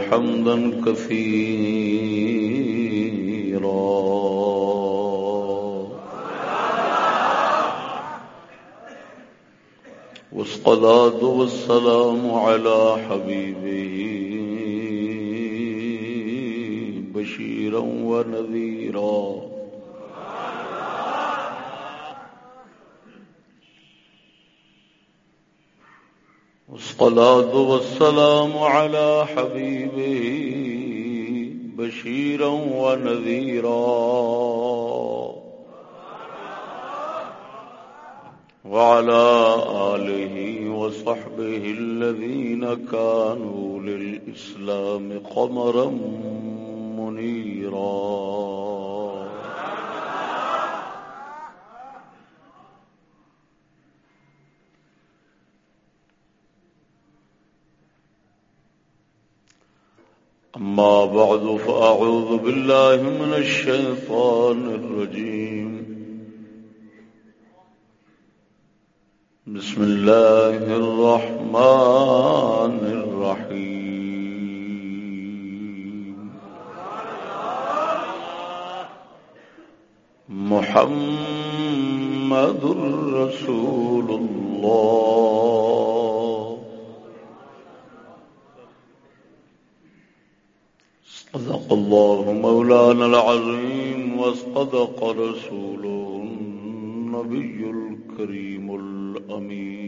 حمدا كثيرا. والصلاة والسلام على حبيبه بشيرا ونذيرا. والصلاة والسلام على حبيبه بشيرا ونذيرا. وعلى آله وصحبه الذين كانوا للإسلام قمرا فأعوذ بالله من الشيطان الرجيم. بسم الله الرحمن الرحيم. محمد رسول الله. صدق الله مولانا العظيم وصدق رسوله النبي الكريم الأمين.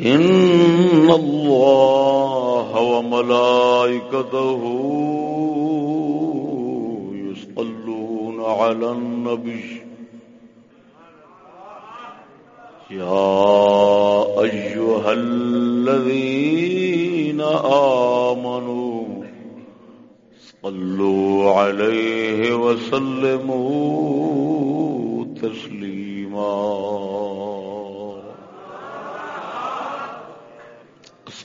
إن الله وملائكته يصلون على النبي. يا أيها الذين آمنوا صلوا عليه وسلموا تسليما.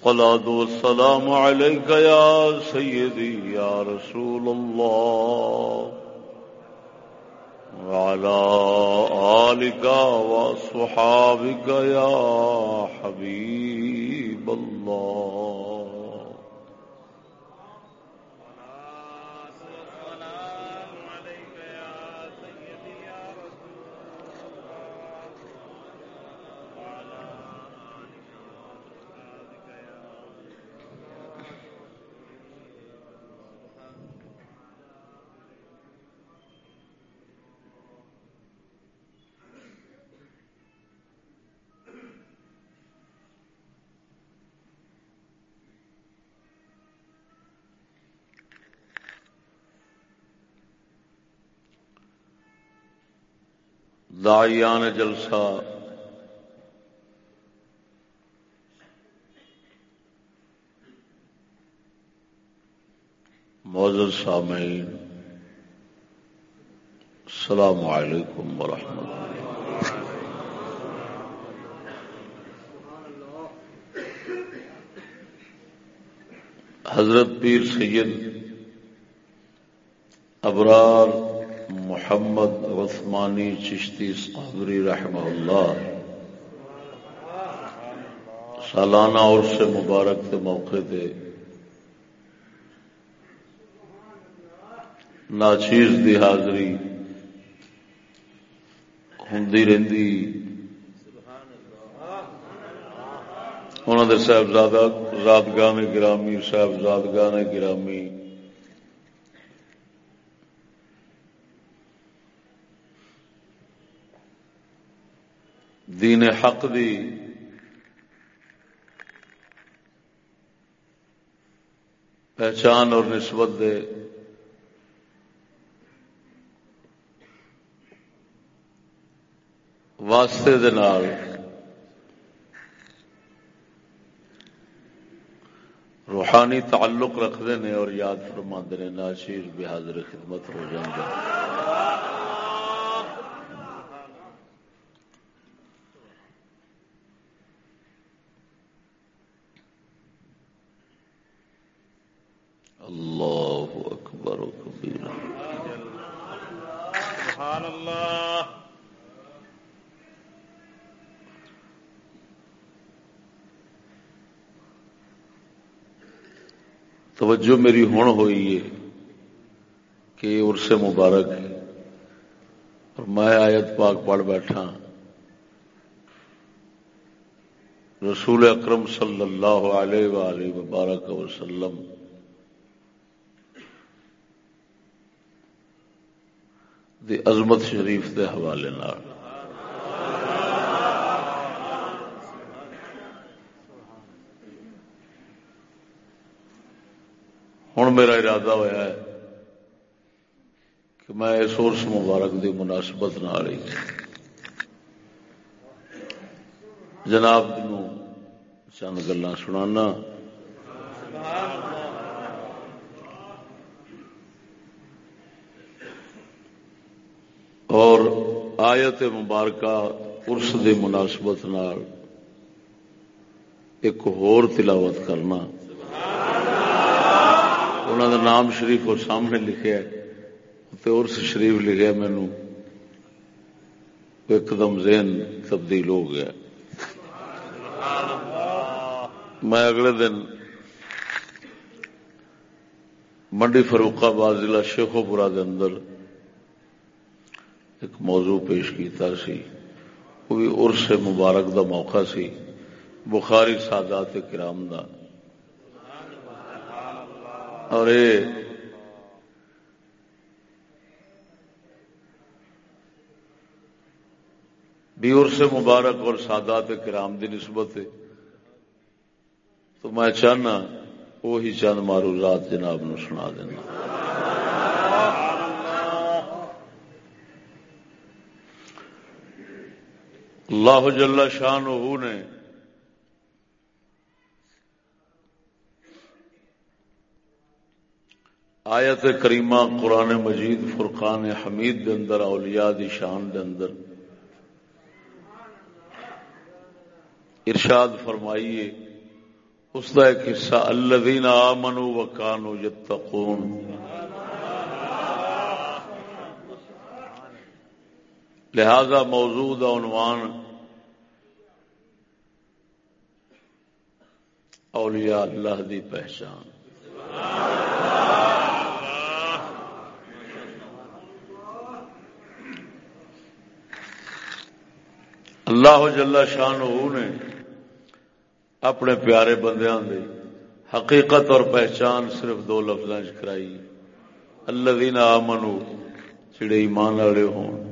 الصلاة والسلام عليك يا سيدي يا رسول الله. وعلى آلك وصحابك يا حبيب الله داعیان جلسہ۔ معزز سامعین السلام علیکم ورحمۃ اللہ۔ حضرت پیر سید ابرار محمد عثمانی چشتی صابری رحمہ اللہ۔ سالانہ اور سے مبارک کے موقع دے ناچیز دی حاضری ہوں رہی انہوں نے صاحبزادہ، زادگاہ گرامی، صاحبزادگاہ گرامی۔ دین حق دی۔ پہچان اور نسبت دے۔ واسطے دے نال۔ روحانی تعلق رکھتے ہیں اور یاد فرما نے ناشیر بحاضر خدمت ہو جائیں توجہ میری ہون ہوئی ہے کہ عرس مبارک اور میں آیت پاک پڑھ بیٹھا رسول اکرم صلی اللہ علیہ وآلہ وبارک وسلم دی عظمت شریف دے حوالے ہوں میرا ارادہ ہوا ہے کہ میں اس سورس مبارک دی مناسبت نہ جناب چند گلا سنانا۔ اور آیت مبارکہ ارس دی مناسبت نال ایک ہور تلاوت کرنا۔ انہوں کا نام شریف اور سامنے لکھے ارس شریف لکھے مینو ایک دم ذہن تبدیل ہو گیا۔ میں اگلے دن منڈی فروخ آباد ضلع شیخو پورا کے اندر ایک موضوع پیش کیتا سی۔ وہ بھی ارس مبارک دا موقع سی۔ بخاری سادات کرام دا۔ اور بھی ارس مبارک اور سادات کرام دی نسبت ہے۔ تو میں چاہنا وہی چند معروضات جناب نو سنا دینا۔ اللہ جل شان نے آیت کریمہ قرآن مجید فرقان حمید دے اندر، اولیاء دی شان دے اندر۔ ارشاد فرمائیے، اس کا ایک حصہ، الذین آمنوا وکانوا یتقون۔ لہذا موجود عنوان اولیاء اللہ دی پہچان۔ اللہ جل شان نے اپنے پیارے بندیاں دی حقیقت اور پہچان صرف دو لفظ کرائی۔ اللہ دینا آمنو چڑے ایمان والے ہون۔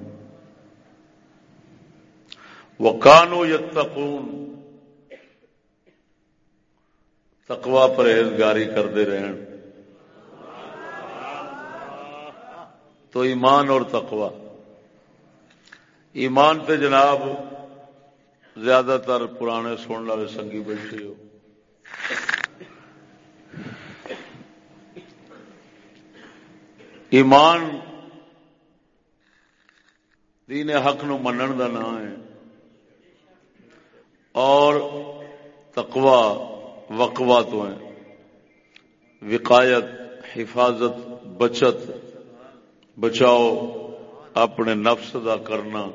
وکانو یتقون تقوا پرہیزگاری کرتے رہن۔ تو ایمان اور تقوا ایمان تے جناب زیادہ تر پرانے سننے والے سنگی بیٹھے ہو۔ ایمان دین حق نو منن کا نام ہے۔ اور تقوا وقوا تو ہے۔ وقایت، حفاظت، بچت، بچاؤ، اپنے نفس دا کرنا،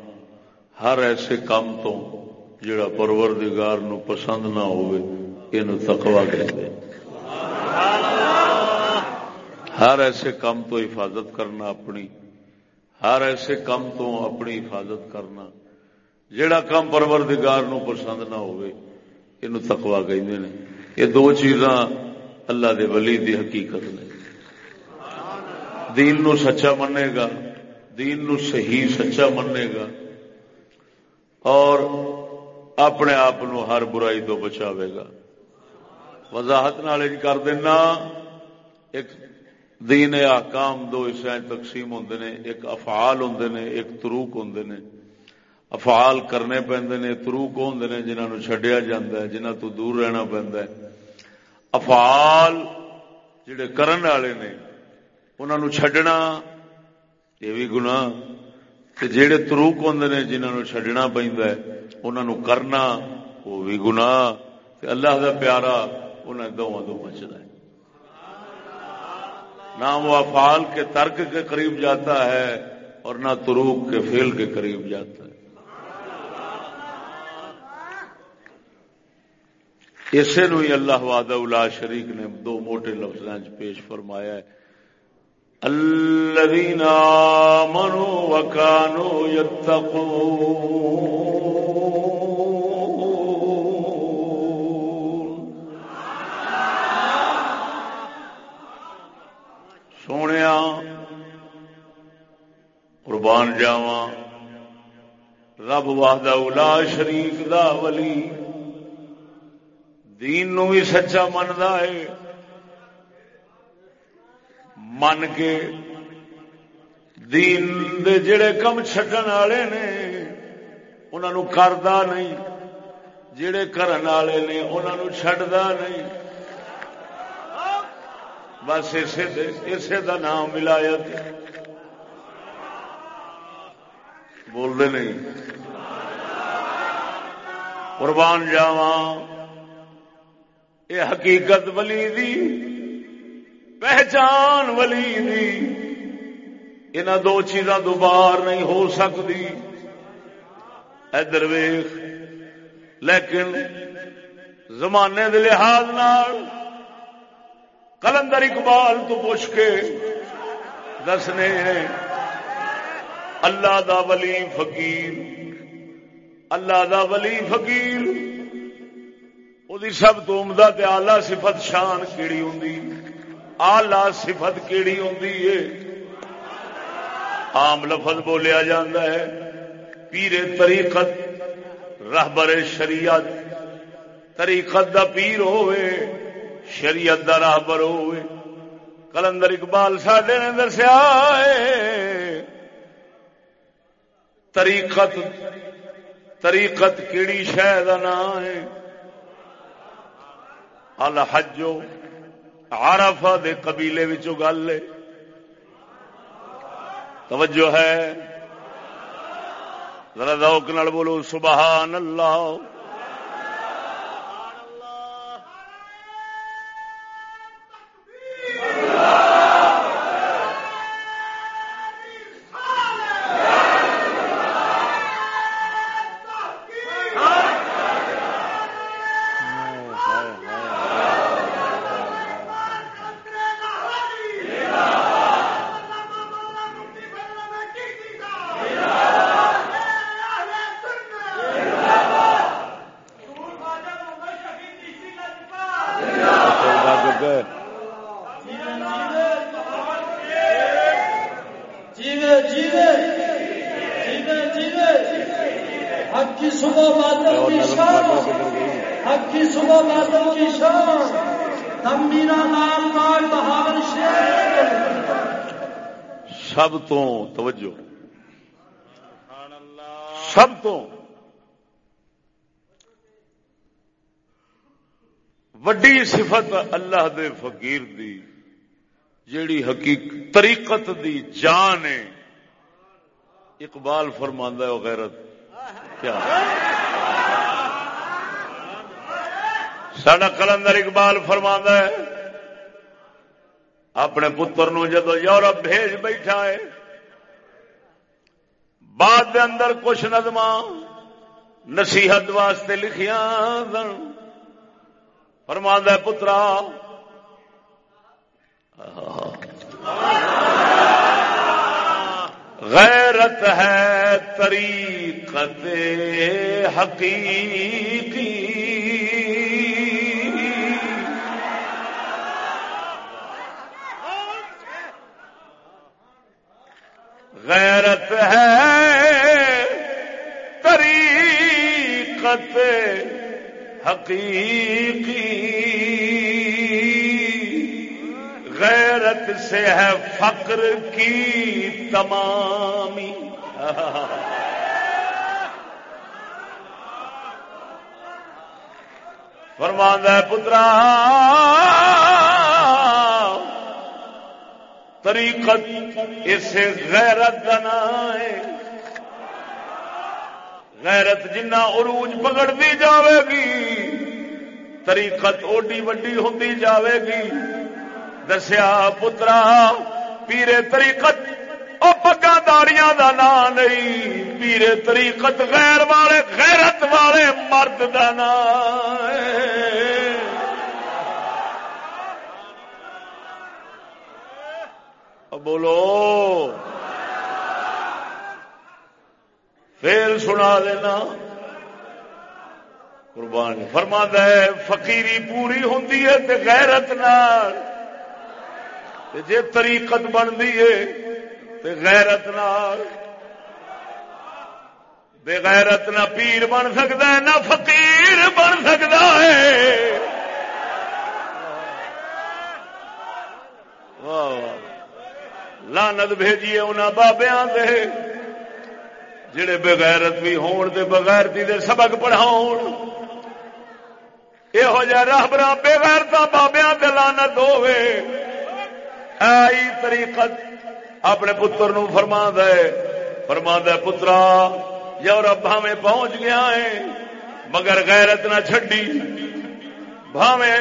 ہر ایسے کام تو جڑا پروردگار نو پسند نہ ہوئے یہ تقوا کہتے ہر ایسے کام تو حفاظت کرنا اپنی، ہر ایسے کام تو اپنی حفاظت کرنا۔ جڑا کام پروردگار نو پسند نہ ہوئے یہ تقوا کہ یہ دو چیزاں اللہ دے ولی دی حقیقت نے۔ دین نو سچا منے گا، دین نو صحیح سچا منے گا۔ اور اپنے آپ ہر برائی تو بچاوے گا۔ وضاحت نال کر دینا، ایک دین آکام دو حصے تقسیم ہوں نے، ایک افعال ہوں نے، ایک تروک ہوں نے۔ افعال کرنے پہنتے نے تروک ہوں نے جنہوں چڈیا جا جنہ تو دور رہنا پہنتا ہے۔ افعال جڑے کرن والے نے انہوں چڈنا یہ بھی گنا جڑے تروک ہوں نے جنہوں چڈنا پہنتا ہے انہوں کرنا، وہ بھی گنا اللہ کا پیارا انہیں دونوں دو بچنا ہے۔ نہ وہ افعال کے ترک کے قریب جاتا ہے اور نہ تروک کے فیل کے قریب جاتا ہے۔ اسے نو ہی اللہ وعدہ الا شریک نے دو موٹے لفظ پیش فرمایا ہے۔ الذين آمنوا وكانوا يتقون قربان جاوا رب واہدہ الا شریف دا ولی۔ دین نو بھی سچا منتا ہے۔ من کے دین دے جڑے کم چڈن والے نے انہوں کردا نہیں۔ جڑے کرن والے نے انہوں چڈا نہیں۔ بس اسے اسے دا نام ملایا بولتے نہیں۔ قربان جاوا یہ حقیقت ولی دی، پہچان ولی دی۔ ان دو چیزاں دوبار نہیں ہو سکتی۔ ادھر ویخ لیکن زمانے دے لحاظ نال کلندر اقبال تو پوچھ کے دسنے اللہ دا ولی فقیر اللہ دا ولی فقیر وہ سب تو عمدہ تے آلہ صفت شان کیڑی ہوں آلہ صفت کیڑی ہوں عام لفظ بولیا جاندہ ہے پیر طریقت رہبر شریعت طریقت دا پیر ہوئے شریعت دا رہبر ہوئے کلندر اقبال ساڈے نے دسیا طریقت طریقت کیڑی شہ کا نام ہے؟ الحجو عرفہ دے قبیلے گل ہے۔ توجہ ہے۔ ذرا ذوق نال بولو، سبحان اللہ۔ اللہ دے فقیر دی، جیڑی حقیق طریقت دی جان ہے۔ اقبال فرماندہ ہے غیرت، کیا؟ سڈا کلندر اقبال فرماندہ ہے، اپنے پتر نو جدو یورپ بھیج بیٹھا ہے، بعد دے اندر کچھ نظم نصیحت واسطے لکھیا فرما پترا۔ غیرت ہے طریقت حقیقی۔ غیرت ہے طریقت حقیقی غیرت سے ہے فقر کی تمامی فرماندہ پترا، طریقت اسے غیرت کا نام ہے غیرت جنہ عروج پکڑتی جاوے گی طریقت اوڈی وڈی ہوتی جاوے گی دسیا پترا، پیرے طریقت او پگا داڑیاں دا نام نہیں، پیرے طریقت غیر والے، غیرت والے مرد دا نام۔ بولو۔ پھر سنا دینا قربان فرما ہے، فقیری پوری ہوں غیرت نال۔ جے طریقت بنتی ہے غیرت نال۔ بے غیرت نہ پیر بن سکتا ہے، نہ فقیر بن سکتا ہے۔ لانت بھیجیے انہوں بابیا جڑے بغیرت بھی ہون دے بغیرتی دے سبق پڑھاؤ یہو جہ رابر بےغیرتا بابیا دلانت ہوے آئی طریقت اپنے پتر نو فرما دے فرما دے پترا یورپ بھاوے پہنچ گیا ہے مگر غیرت نہ چڈی بھاوے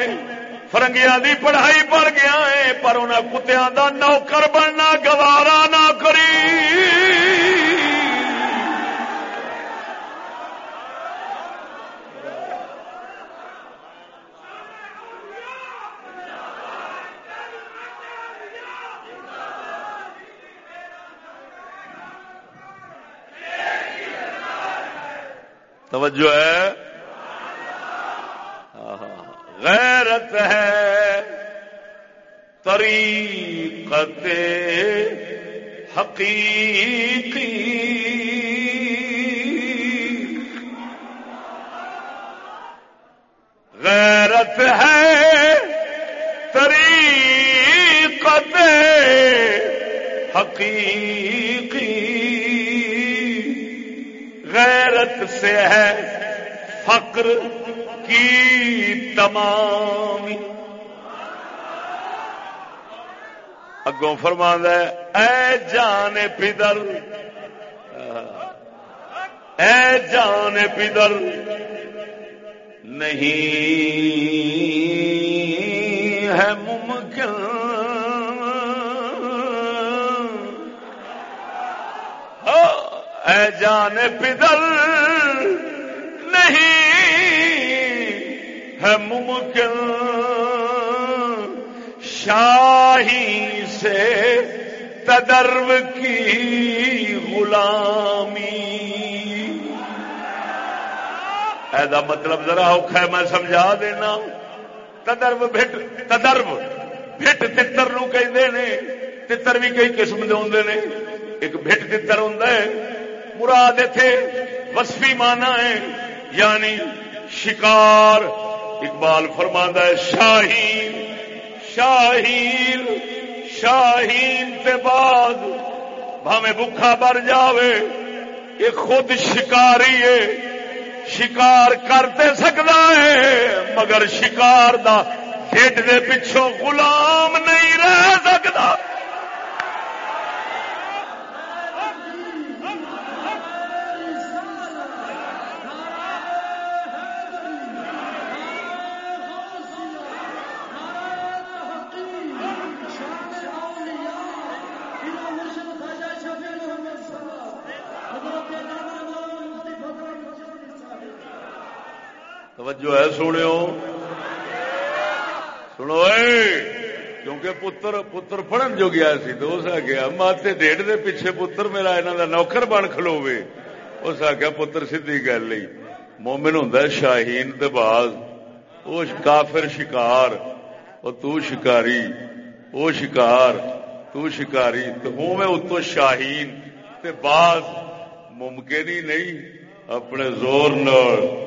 فرنگیا دی پڑھائی پڑھ گیا ہے پر انہیں کتیا دا نوکر بننا، گوارا نہ کری۔ توجہ ہے؟ غیرت ہے طریقت حقیقی۔ غیرت ہے طریقت حقیقی۔ غیرت سے ہے فقر کی تمام اگوں فرما اے جان پدر، اے جان پدر، نہیں ہے ممکن۔ اے جان پدر ہے ممکن۔ شاہی سے تدرو کی غلامی۔ ایسا مطلب ذرا اوکھا ہے، میں سمجھا دینا۔ تدرو بھٹ تدرو بھٹ تر نو کہ تر بھی کئی قسم کے ہوں نے۔ ایک بھٹ تر ہوں مراد اتے وسفی مانا ہے یعنی شکار اقبال فرما ہے، شاہین شاہین شاہین تے بعد بھاوے بکھا بر جاوے، یہ خود شکاری ہے، شکار کرتے سکتا ہے، مگر شکار دا ڈیڈ دے پچھوں غلام نہیں رہ سکتا توجہ ہے سنو سنو کیونکہ پتر پتر پڑھن جو گیا سی تو اس گیا ماتے ڈیڑھ دے پیچھے پتر میرا یہاں دا نوکر بن کھلوے اس آخیا پتر سی گل نہیں مومن ہوں شاہین دباز وہ کافر شکار۔ وہ تو شکاری۔ وہ شکار۔ تو شکاری۔ تو ہوں میں اتو شاہین تے باز۔ ممکن ہی نہیں، اپنے زور نال۔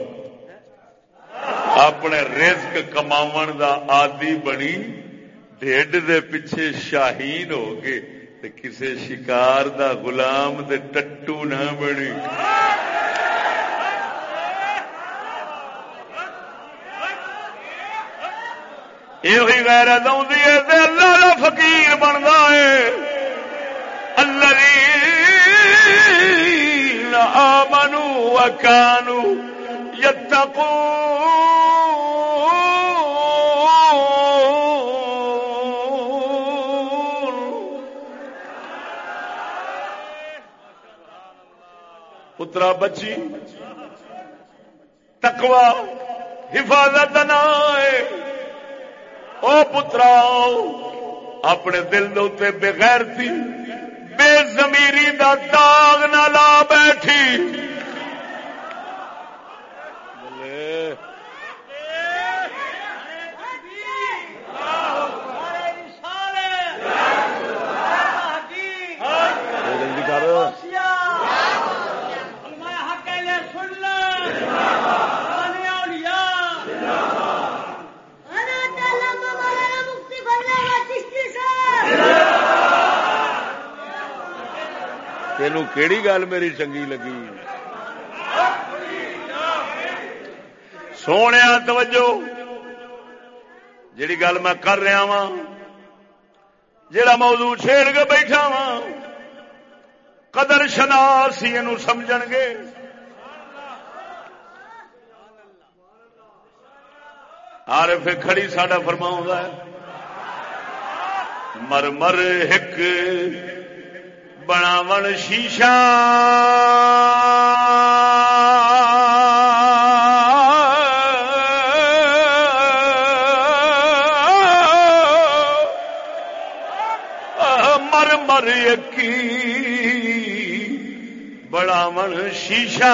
اپنے رزق کما دا آدی بنی، ڈیڈ دے پیچھے شاہین ہو گئے کسے شکار دا غلام دے ٹٹو نہ بنی۔ یہ غیرت آدھی ہے اللہ کا فقیر بنتا ہے۔ اللہ آمنوا وكانوا يتقون پترا بچی تکوا حفاظت نہ او پترا اپنے دل دے بغیر تھی بے زمیری دا داغ نہ لا بیٹھی۔ کیڑی گل میری چنگی لگی؟ سونے توجہ، جیڑی گل میں کر رہا وا جا موضوع چھیڑ کے بیٹھا وا قدر شناس یہ سمجھ گے۔ آر پھر کھڑی ساڈا فرماؤں ہے مر مر ایک بناو شیشہ مر مر یقین بڑاو شیشہ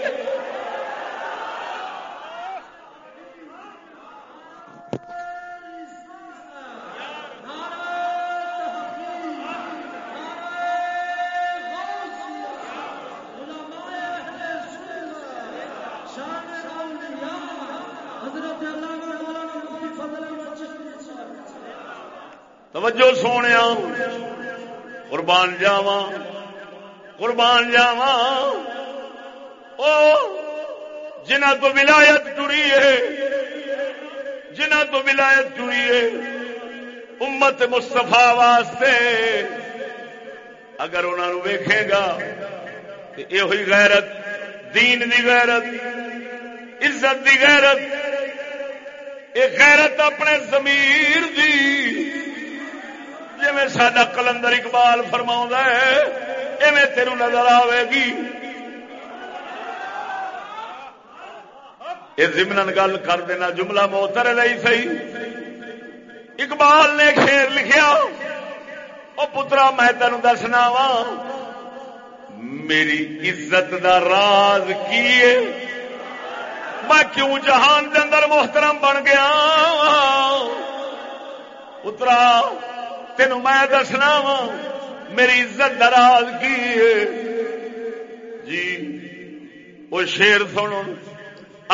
سونے قربان جاواں قربان جاوا جنہ تو ولایت ٹری ہے جنہ تو ولایت ٹری ہے امت مستفا واسطے اگر انہوں ویکھے گا تو یہ ہوئی غیرت دین دی غیرت عزت دی غیرت یہ غیرت اپنے زمیر دی جی سڈا کلندر اقبال فرما ہے، ایویں تیرو نظر آئے گی۔ یہ زمن گل کر دینا، جملہ موتر رہی سی اقبال نے شیر لکھیا وہ پترا، میں تین دسنا وا، میری عزت دا راز کی میں کیوں جہان دے اندر محترم بن گیا؟ پترا تین میں دسنا وا میری عزت دراز کی جی وہ شیر سن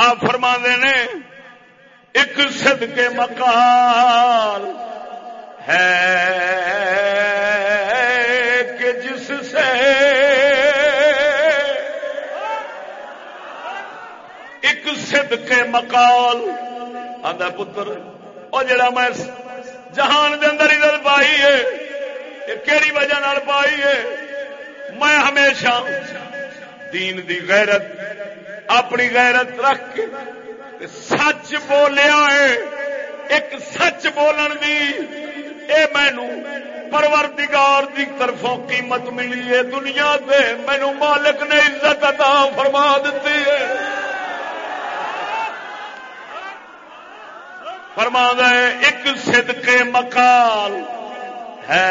آپ فرما نے، ایک سد کے مکال ہے کہ جس سے ایک سد کے مکال آدھا پتر، اور جڑا میں جہان دے اندر عزت پائی ہے کیڑی وجہ نال پائی ہے؟ میں ہمیشہ دین دی غیرت، اپنی غیرت رکھ کے سچ بولیا ہے۔ ایک سچ بولن دی، اے مینو پروردگار دی طرفوں قیمت ملی ہے دنیا دے۔ مینو مالک نے عزت عطا فرما دیتی ہے۔ فرما ہے ایک صدقے مکال ہے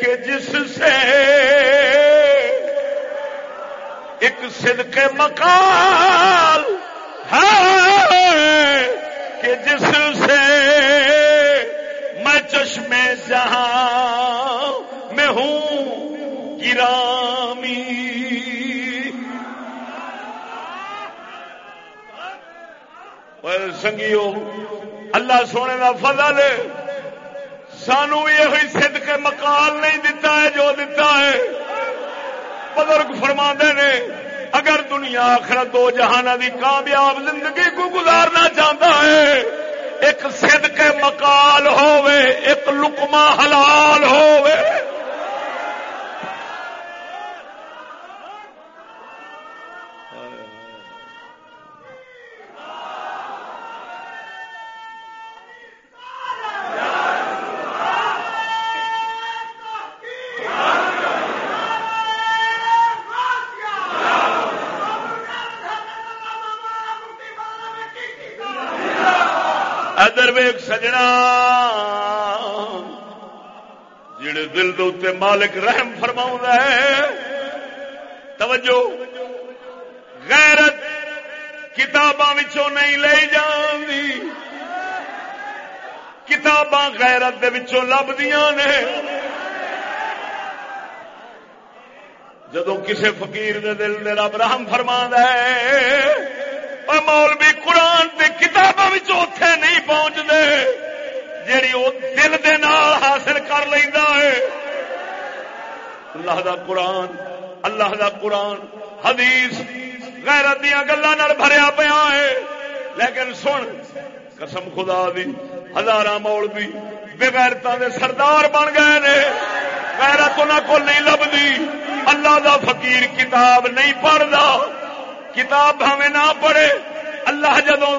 کہ جس سے ایک صدق مکال ہے کہ جس سے میں چشمے جہاں میں ہوں گرامی سنگیو، اللہ سونے کا فضل سانو یہ سد کے مکال نہیں دتا ہے جو دتا ہے۔ بزرگ فرما نے، اگر دنیا آخر دو جہان کی کامیاب زندگی کو گزارنا چاہتا ہے، ایک سد کے مکال ایک لکما حلال ہوئے سجنا۔ جڑے دل دے مالک رحم فرما ہے، توجہ۔ غیرت کتاباں نہیں لے جان کتاباں غیرت لبدیاں نے۔ جدو کسے فقیر دے دل دے رب رحم فرما ہے مولوی قرآن کی کتابوں جیڑی وہ دل دے نال حاصل کر لینا ہے۔ اللہ دا قرآن، اللہ دا قرآن، حدیث غیرت دیا گلوں بھریا پیا ہے۔ لیکن سن، قسم خدا دی ہزار مولوی بغیرتا دے سردار بن گئے نے۔ غیرت انہوں کو نہیں لبھی۔ اللہ دا فقیر کتاب نہیں پڑھتا کتاب بھاوے نہ پڑھے۔ اللہ جدو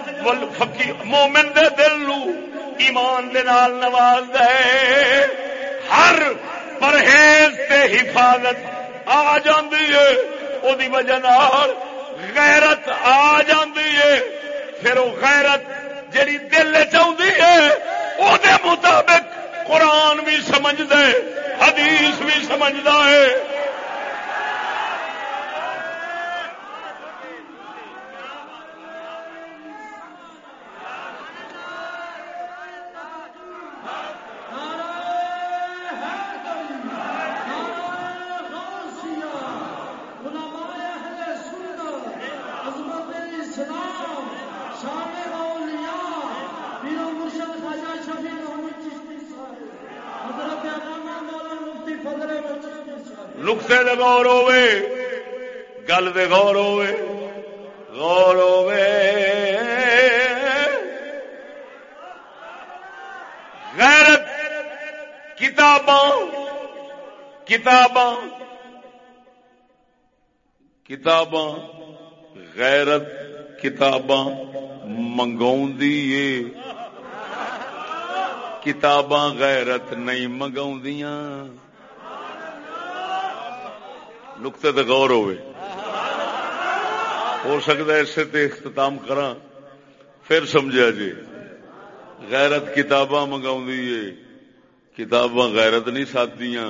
مومن دے دل لو ایمان دے نال نواز دے ہر پرہیز تے حفاظت آ جاندی ہے۔ او دی وجہ نال غیرت آ جاندی ہے۔ پھر وہ غیرت جڑی دل چاہتی ہے او دے مطابق قرآن بھی سمجھ دے حدیث بھی سمجھدا ہے۔ نقطے غور ہوے گل دے غور ہوے غور ہوے غیرت کتاباں کتاباں کتاباں، غیرت کتاباں منگاؤں کتاباں غیرت نہیں منگاؤں نقطے تے غور ہوئے۔ ہو سکتا ہے اسے تے اختتام کرا پھر سمجھا جی غیرت کتاباں منگا کتاباں غیرت نہیں ساتیاں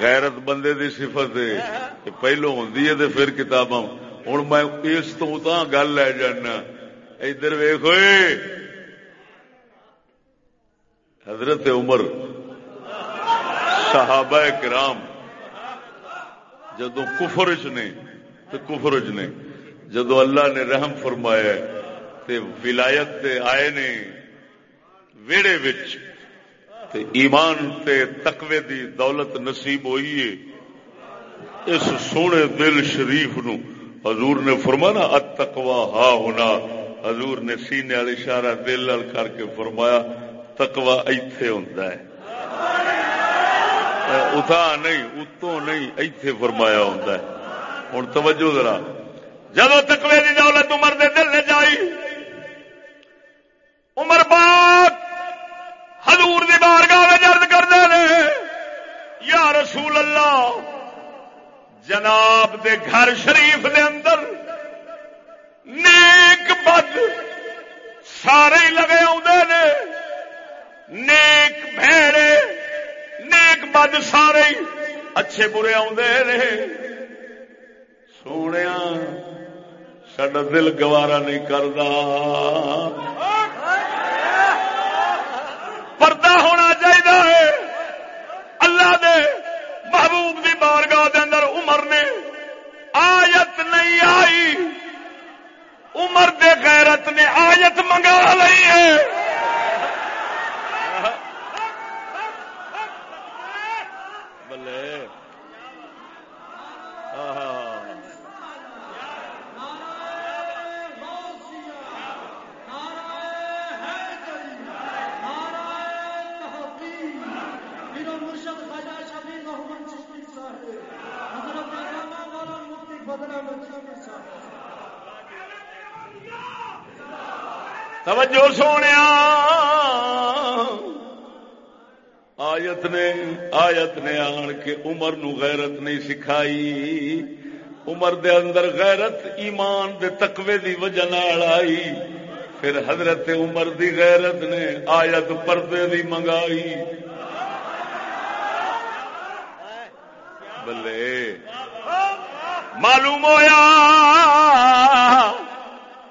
غیرت بندے دی صفت ہے پہلو ہوں پھر کتاباں۔ ہوں میں اس تو گل لے جانا۔ ادھر ویخ ہوئے حضرت عمر صحابہ کرام جدو کفرج نے تو کفرج نے جدو اللہ نے رحم فرمایا تے ولایت تے آئے نے ویڑے وچ، تے ایمان تے تقوی دی دولت نصیب ہوئی ہے۔ اس سونے دل شریف نو حضور نے فرمانا اتقوا ہا ہونا حضور نے سینے والی اشارہ دل کر کے فرمایا تقوا ایتھے ہوندا ہے۔ اتھا نہیں، اتوں نہیں، ایتھے فرمایا ہوتا ہے۔ ہوں توجہ ذرا۔ جب تکوے کی دولت عمر دے دل نے جائی، عمر پاک حضور دی بارگاہ جرد کرتے ہیں یا رسول اللہ، جناب دے گھر شریف دے اندر نیک بد سارے لگے آدھے نیک بھڑے بد سارے اچھے برے آدھے سونے سڈا دل گوارا نہیں کرتا پردہ ہونا چاہیے اللہ دے محبوب دی بارگاہ دے اندر عمر نے آیت نہیں آئی عمر دے غیرت نے آیت منگا لی ہے توجہ سونے آیت نے آیت نے آن کے عمر نو غیرت نہیں سکھائی۔ عمر دے اندر غیرت ایمان دے تقوی دی وجہ آئی۔ پھر حضرت عمر دی غیرت نے آیت پردے دی منگائی۔ بلے۔ معلوم ہویا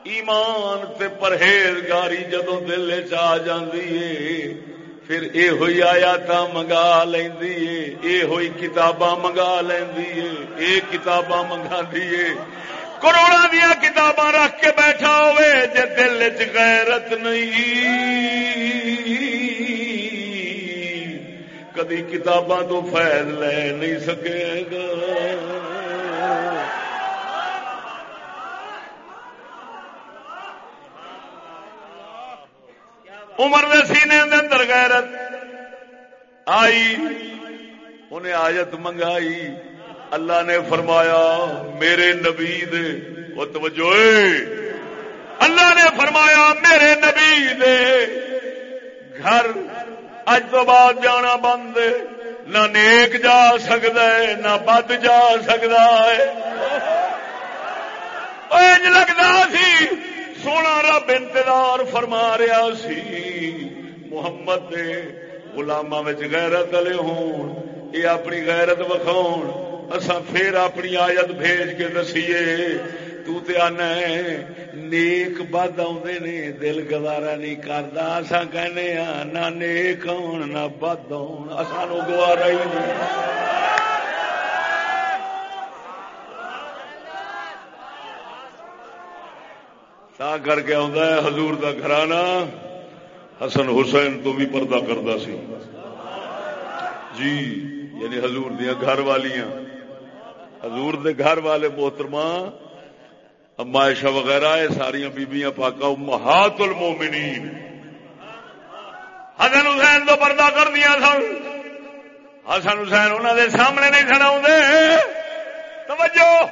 ایمان تے پرہیزگاری جدو دل چ جاندی ہے، پھر اے ہوئی آیات منگا لینی اے ہوئی کتاباں منگا لینی اے کتاباں منگا دیے کروڑا دیا کتاباں رکھ کے بیٹھا ہوئے، جے دل چ غیرت نہیں۔ کدی کتاباں تو فیض لے نہیں سکے گا۔ عمر دے سینے اندر غیرت آئی۔ انہیں آیت منگائی۔ اللہ نے فرمایا، میرے نبی دے۔ وہ توجہ اللہ نے فرمایا، میرے نبی دے۔ گھر اج تو بعد جانا بند نہ نیک جا سکتا ہے، نہ بد جا سکتا ہے۔ لگتا سی، سونا رب انتظار فرما رہا سی۔ محمد دے گلاما غیرت والے ہون۔ یہ اپنی غیرت وکھاؤ اسا پھر اپنی آیت بھیج کے دسیے، تو تے آنا ہے، نیک بد آدھے نے، دل گوارا نہیں کرتا اصا کہنے ہاں نہ نیک آن نہ بد آن سانو گوارا ہی نہیں۔ تا کر کے آتا ہے حضور دا گھرانا حسن حسین تو بھی پردہ کرتا سی۔ جی۔ یعنی حضور دیا گھر والیاں۔ حضور دے گھر والے محترمہ امائشہ وغیرہ، یہ ساریا بیبیاں پاکا محات المومنین۔ حسن حسین تو پردہ کر دیا سن۔ حسن حسین انہوں دے سامنے نہیں سنا توجہ۔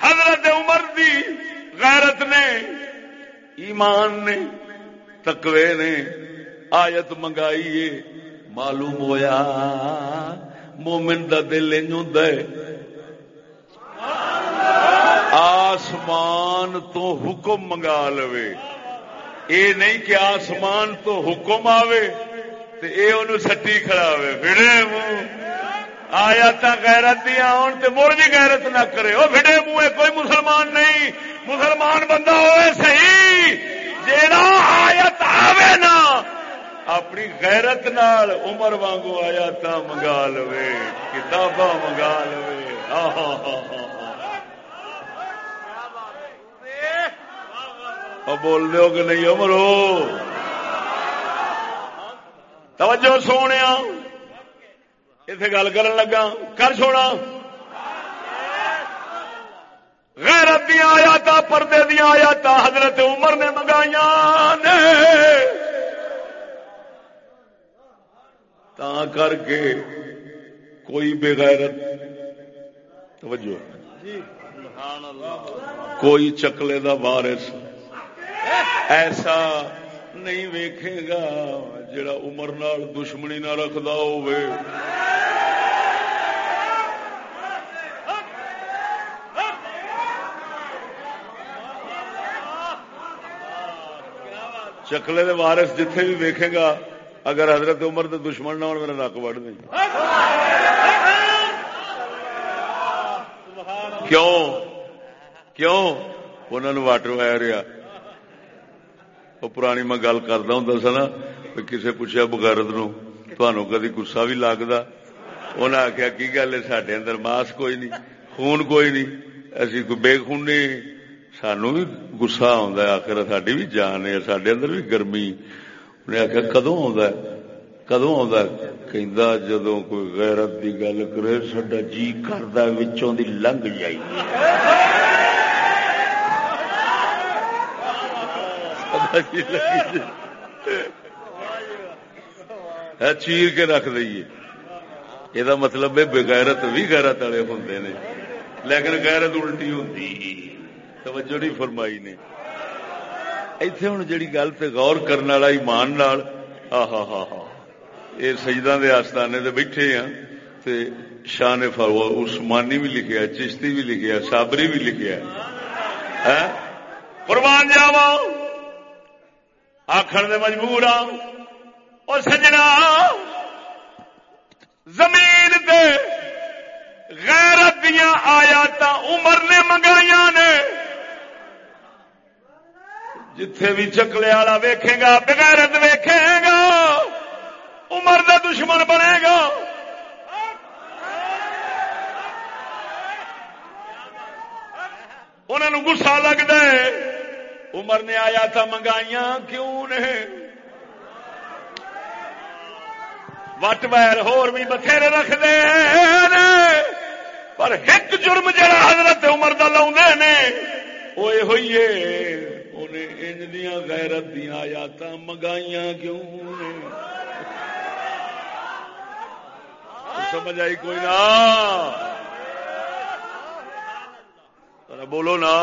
حضرت عمر دی غیرت نے، ایمان نے، تقوی نے آیت منگائی معلوم ہویا، مومن دا دل آسمان تو حکم منگا لو یہ نہیں کہ آسمان تو حکم آوے تو اے انہوں سٹی کھڑا ہوئے بھڑے منہ آیا تا غیرت دیا آن تے مڑ بھی غیرت نہ کرے۔ وہ بھڑے منہ کوئی مسلمان نہیں۔ مسلمان بندہ ہوئے صحیح۔ جیڑا آیت آوے نا اپنی غیرت نال عمر وانگو آیا تا منگا لو کتاباں منگا لو بول دو کہ نہیں امرو توجہ سونے اتنے گل کر لگا۔ کر چھوڑا غیرت دیا آیات پردے دیا آیات حضرت عمر نے منگائی تا کر کے کوئی بےغیرت توجہ۔ کوئی چکلے دا وارث ایسا نہیں ویکھے گا جڑا عمر نال دشمنی نہ رکھدا ہوئے چکلے دے وارث جتھے بھی ویکھے گا اگر حضرت عمر دے دشمن نہ ہو میرا نک وڑ نہیں۔ کیوں؟ کیوں؟ انہوں نے واٹر آیا رہا وہ پرانی میں گل کرتا ہوں سا نا کسی پوچھا بغیرت نو کدی گسا بھی لگتا انہیں آخیا کی گل ہے؟ سڈے اندر ماس کوئی نہیں، خون کوئی نہیں، اسی کوئی بے خون نہیں۔ سانو بھی گسا آخر ساری بھی جان ہے سڈے اندر بھی گرمی۔ انہیں آخیا کدو آ کدو آ جدو کوئی غیرت کی گل کرے سڈا جی کردہ لنگ جائیے جی. جی جی۔ ہاں، چیر کے رکھ دئیے۔ یہ مطلب ہے، بغیرت بھی گیرت والے ہوں نے۔ لیکن غیرت الٹی ہوں توجہ نہیں فرمائی نے۔ ایتھے ہوں جڑی گل تے غور کرنے والا ایمان نال ہاں ہاں ہاں ہاں یہ سجدہ دے آستانے دے بیٹھے ہیں تے شان فرو عثمانی بھی لکھیا چشتی بھی لکھیا صابری بھی لکھیا ہاں؟ قربان جاوا آخر دے مجبور آ اور سجنا زمین دے غیرت دیا آیات عمر نے منگائی نے جتھے بھی چکلے والا ویکھے گا، بغیرت ویکھے گا، عمر دا دشمن بنے گا۔ انہوں گسا لگتا ہے، عمر نے آیا تھا منگائیاں، کیوں نہیں؟ وٹ ویر ہور بھی بتھیرے رکھتے ہیں پر ایک جرم جڑا حضرت عمر دا لا نے، وہ ہوئی انج دیا غیرت دیا آیات منگائیاں کیوں سمجھ آئی کوئی نہ بولو نا۔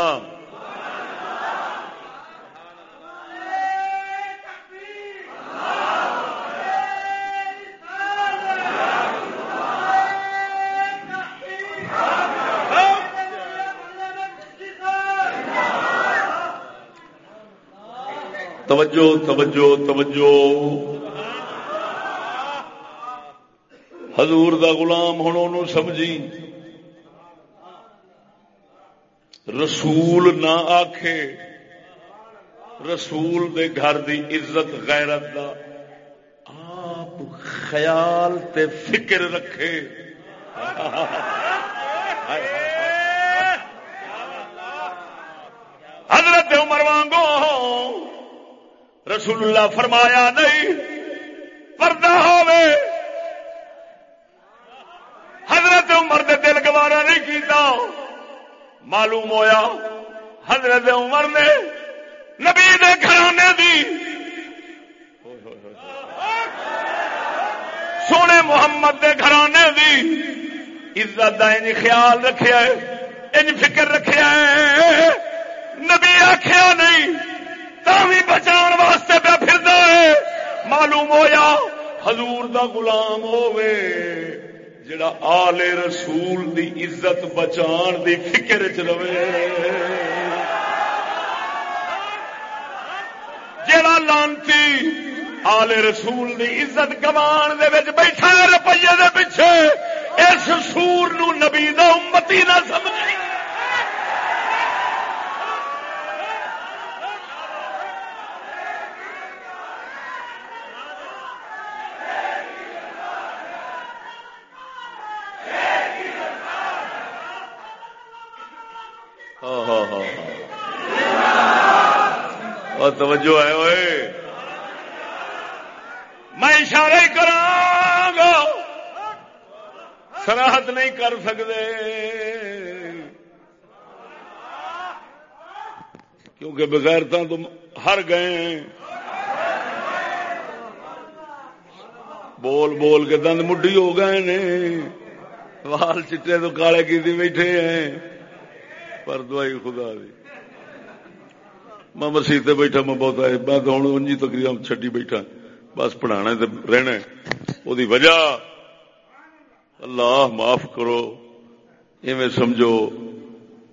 توجہ توجہ توجہ۔ حضور دا غلام ہوں ان سمجھی۔ رسول نہ آکھے۔ رسول دے گھر دی عزت، غیرت دا آپ خیال تے فکر رکھے حضرت عمر وانگو رسول اللہ فرمایا نہیں پردہ ہوے حضرت عمر دے دل گوارا نہیں کیتا معلوم ہویا حضرت عمر نے نبی دے گھرانے دی سونے محمد دے گھرانے دی عزت کا ان خیال رکھا ہے ان فکر رکھا ہے نبی آخیا نہیں بچان واسطے پہ پھر معلوم ہویا حضور دا غلام ہوے جڑا آل رسول دی عزت بچان دی فکر چ رہے۔ جڑا لانتی آل رسول دی عزت گوان دے بیٹھا روپیے دے پیچھے، اس سور نو نبی دا امتی نہ سمجھ توجہ ہے ہوئے میں اشارہ ہی گا۔ سراہد نہیں کر سکتے کیونکہ بغیر تم ہر گئے بول بول کے دند مڈی ہو گئے نے۔ وال چٹے تو کالے کی بیٹھے ہیں۔ پر دوائی خدا دی۔ میں مسیح بیٹھا، میں بہت آئے، میں تو ہوں انجی تقریباً چڈی بیٹھا۔ بس پڑھانا رہنا وہ وجہ؟ اللہ معاف کرو۔ ایویں سمجھو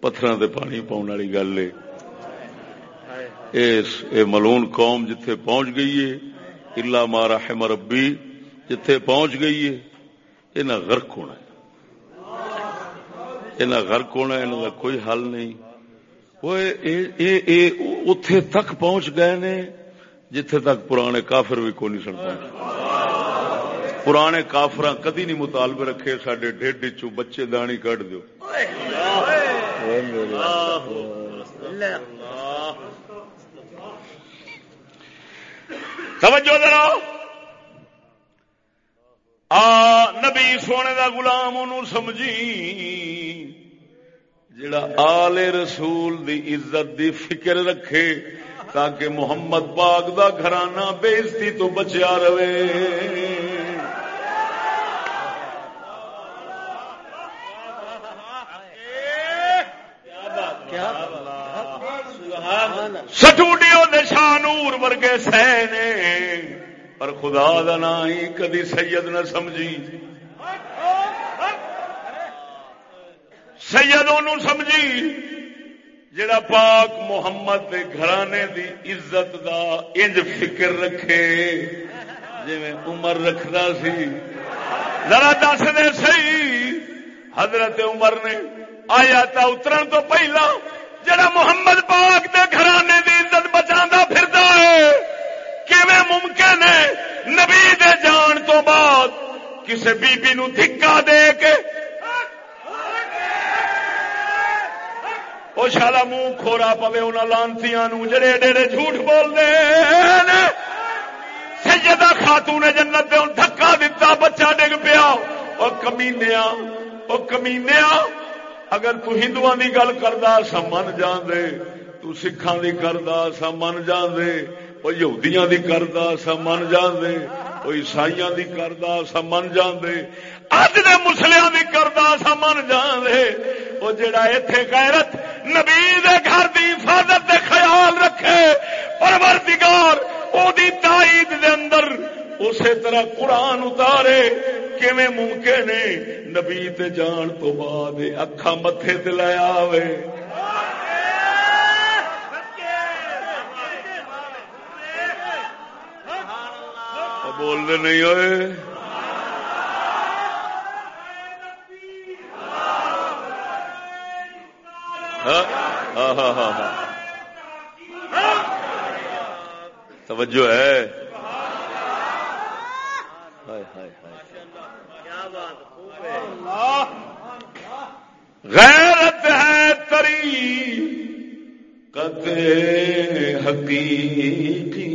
پتھر پانی پاؤن والی گل ہے۔ ملون قوم جتھے پہنچ گئی ہے، الا مارا ہے مربی جتھے پہنچ گئی ہے یہ غرق ہونا ہے۔ یہ غرق ہونا ہے کوئی حل نہیں۔ اتے تک پہنچ گئے نے جتھے تک پرانے کافر بھی کون سن پہنچ پرانے کافر کدی نہیں مطالبے رکھے سڈے ڈیڈ چو بچے دانی کٹ دو توجہ ذرا آ نبی سونے دا غلام انہوں سمجھی جڑا آل رسول دی عزت دی فکر رکھے تاکہ محمد پاک دا گھرانہ بےزتی تو بچیا رہے۔ سٹوڈیو نشانور ورگے سہنے، پر خدا دا نا ہی کدی سید نہ سمجھی۔ سید سمجھی، جڑا پاک محمد کے گھرانے دی عزت دا انج فکر رکھے۔ جی عمر رکھتا سی۔ ذرا دس دے سی حضرت عمر نے آیا تا اترن تو پہلا، جڑا محمد پاک دے گھرانے دی عزت بچا پھرتا ہے، کیویں ممکن ہے؟ نبی دے جان تو بعد کسی بی بی نو دھکا دے کے وہ شالا منہ کھورا پوے ان لانتی جڑے ڈیڑے جھوٹ بولتے سیدہ خاتون جنت دے دھکا دتا، بچہ ڈگ پیا۔ وہ کمینیا وہ کمینیا اگر تو ہندو کی گل کردا سا من جان دے تو سکھان دی کردا سا من جان دے وہ یہودیاں دی کردا سا من جان دے وہ عیسائی دی کردا سا من جان دے اج دے مسلیاں دی کردا سا من جان دے۔ وہ جڑا ایتھے غیرت، نبی دے گھر دی حفاظت دے خیال رکھے۔ پروردگار، او دی تائید دے اندر اسی طرح قرآن اتارے۔ کیویں ممکن ہے؟ نبی تے جان تو بعد اکھا متھے تے لے آوے۔ بولتے نہیں ہوئے ہاں، ہاں، ہاں، توجہ ہے۔ غیرت ہے تری قطع حقیقی۔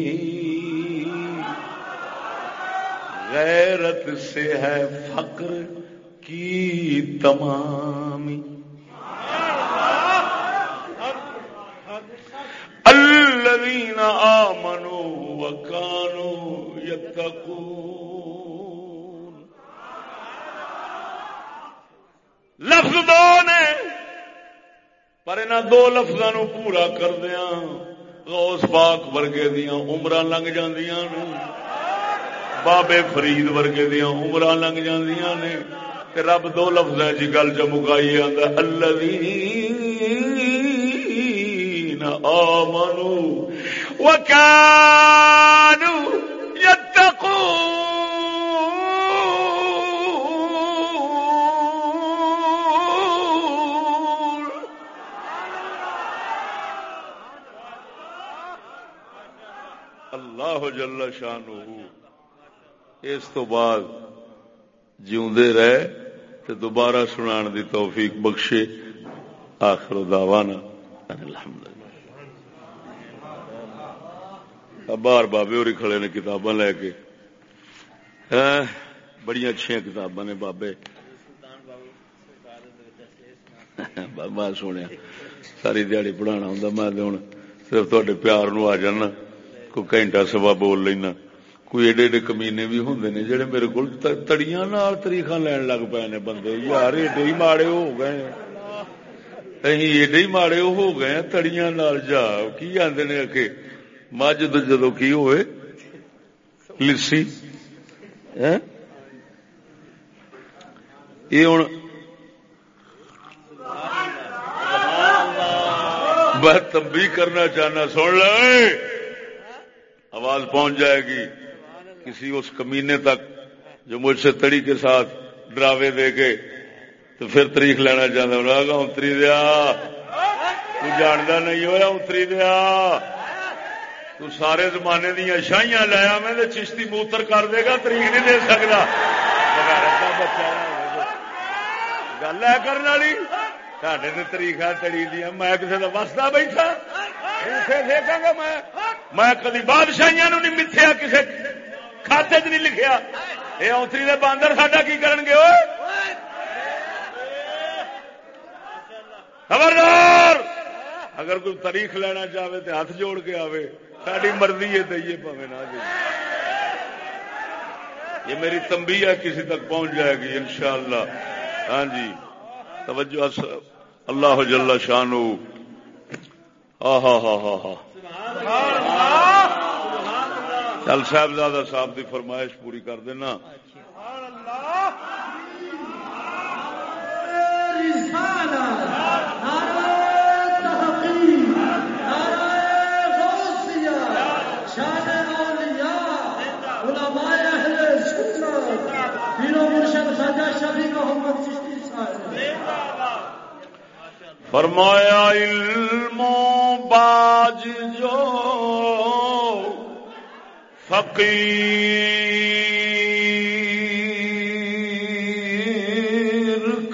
غیرت سے ہے فقر کی تمامی الذين آمنوا وكانوا يتقون لفظ دو نے، پر ان دو لفظوں پورا کردیا غوث پاک ورگے دیا عمر لنگ جاندیاں نے، بابے فرید ورگے دیا عمر لنگ جاندیاں نے رب دو لفظ جی گل چ مکائی آتا اللہ آمنوا وكانوا جل شانہ اس تو بعد جیوندے رہے تو دوبارہ سنان دی توفیق بخشے۔ آخر دعوانا الحمد باہر بابے ہوئی کھڑے نے کتاباں لے کے۔ بڑی اچھا کتاباں نے بابے۔ بابا سونے، ساری دیہی پڑھانا ہوں میں ہوں صرف تے پیار نو آ جانا کوئی گھنٹہ سوا بول لینا۔ کوئی ایڈے ایڈے کمینے بھی ہوں نے جہے میرے کو تڑیاں تاریخ لین لگ پے نے بندے۔ یار ایڈے ہی ماڑے ہو گئے ایڈے ہی ماڑے ہو گئے تڑیاں جا۔ کی آدھے نے کہ مجھ جدو کی ہوئے؟ لسی۔ ہاں؟ یہ ہوں میں تبھی کرنا چاہنا، سن لے۔ آواز پہنچ جائے گی۔ کسی اس کمینے تک جو مجھ سے تڑی کے ساتھ ڈراوے دے کے تو پھر تاریخ لینا چاہتا ہوں۔ گا اتری دیا۔ تو جانتا نہیں ہوا اتری دیا۔ تو سارے زمانے دیا شاہیاں لایا میں چشتی موتر کر دے گا، تاریخ نہیں دے سکتا۔ گل ہے کرنے والی؟ سڈے نے تاریخ تڑی دیا۔ میں کسی کا وستا بیٹھا؟ اسے دیکھا گا میں۔ میں کدی بادشاہیاں نہیں متھیا کسی کھاتے چ نہیں لکھیا۔ یہ اوتری دے باندر ساڈا کی کرن گے خبردار! اگر کوئی تاریخ لینا چاہے تو ہاتھ جوڑ کے آئے ساری مرضی ہے دئیے پویں نہ دئیے یہ میری تمبی ہے کسی تک پہنچ جائے گی، انشاءاللہ۔ ہاں جی۔ توجہ اللہ جل شان چل صاحبزادہ صاحب کی فرمائش پوری کر دینا۔ فرمایا علم باج جو فقیر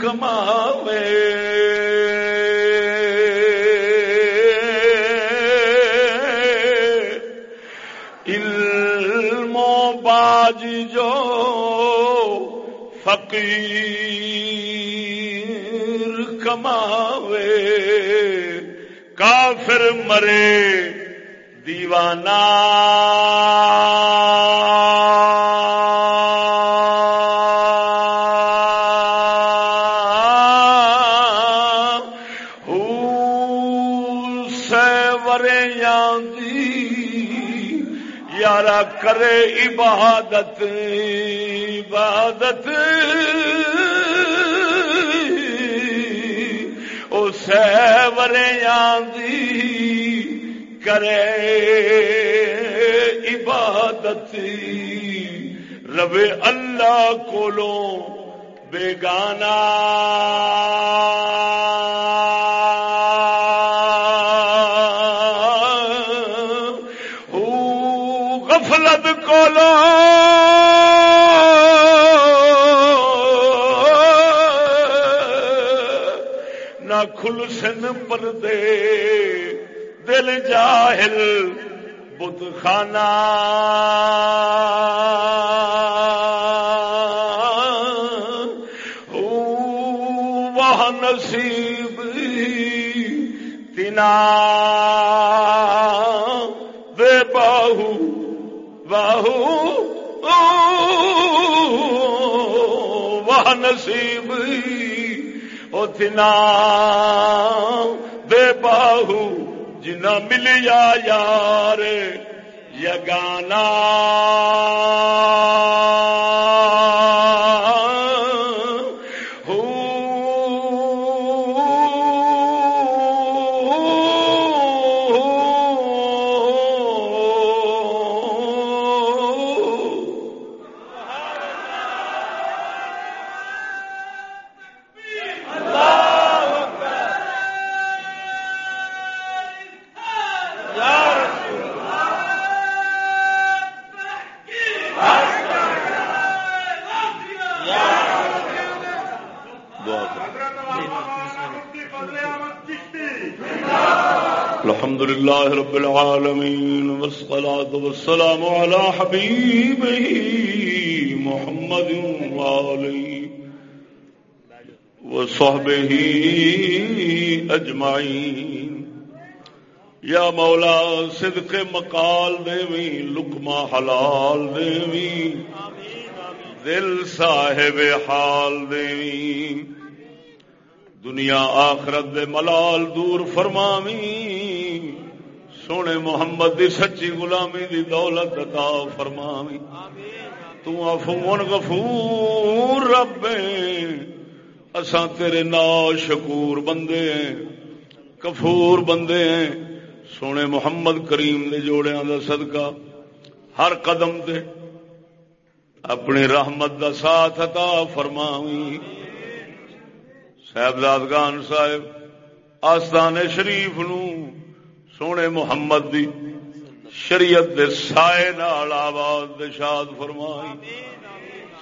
کماوے۔ علم باج جو فقیر کماوے۔ کافر مرے دیوانہ۔ کرے عبادت۔ عبادت دی کرے عبادت۔ رب اللہ کولو بیگانا غفلت کولو کھل سن پردے دل جاہل بت خانہ وہ نصیب تنا نصیب اتنا بے باہو جنا ملیا یار یگانا الحمد لله رب العالمين، والصلاة والسلام على حبيبه محمد وآله وصحبه أجمعين. یا مولا، صدق مقال دیوی لکما حلال دیوی دل صاحب حال دیوی دنیا آخرت دے ملال دور فرماوی سونے محمد دی سچی غلامی دی دولت عطا فرماوی۔ تو عفون غفور رب، اساں تیرے نا شکور بندے ہیں، کفور بندے ہیں۔ سونے محمد کریم دے جوڑیاں دا صدقہ، ہر قدم دے اپنی رحمت دا ساتھ عطا فرماوی۔ صاحبزادگان صاحب آستان شریف نو سونے محمد دی شریعت دے سائے نال آواز دشاد فرمائی.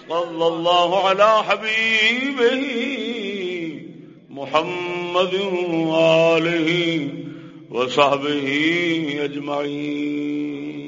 صلی اللہ علی حبیب محمد آلہ وصحبہ اجمعین.